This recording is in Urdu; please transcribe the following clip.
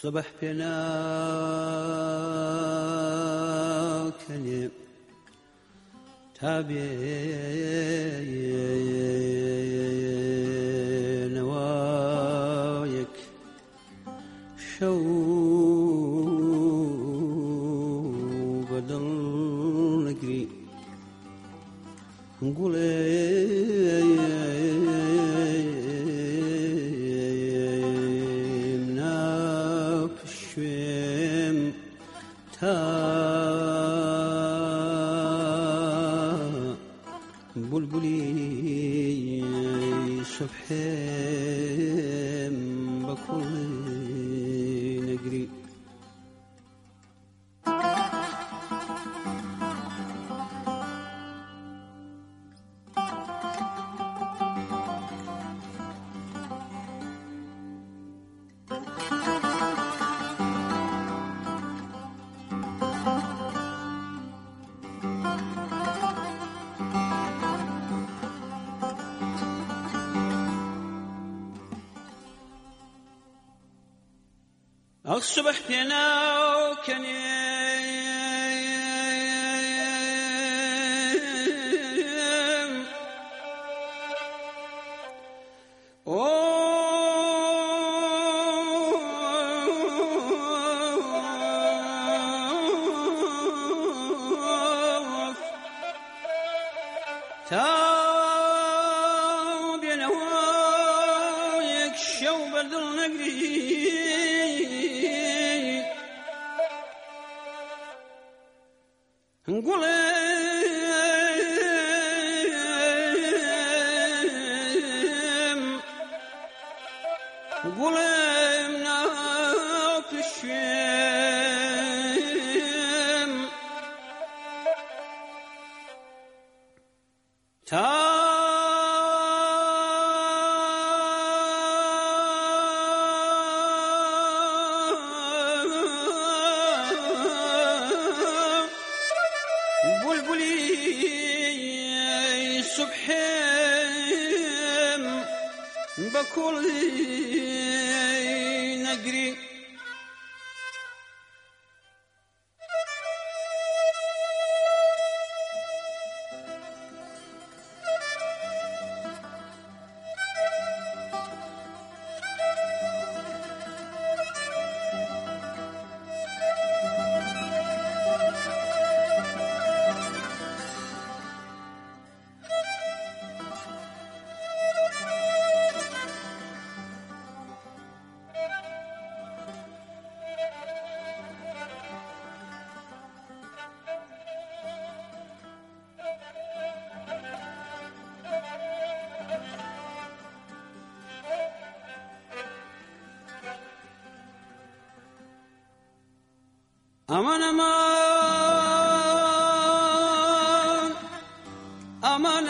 صبح پێنا کەنێ تا بێنەوەیەک شەو بەدڵ تھا۔ بلبلی صبحێم بەکوڵی الصبح فينا وكان تا بينوايك شو بدل نقري نقول بلبلي صبحين بكل نجري امن امان امن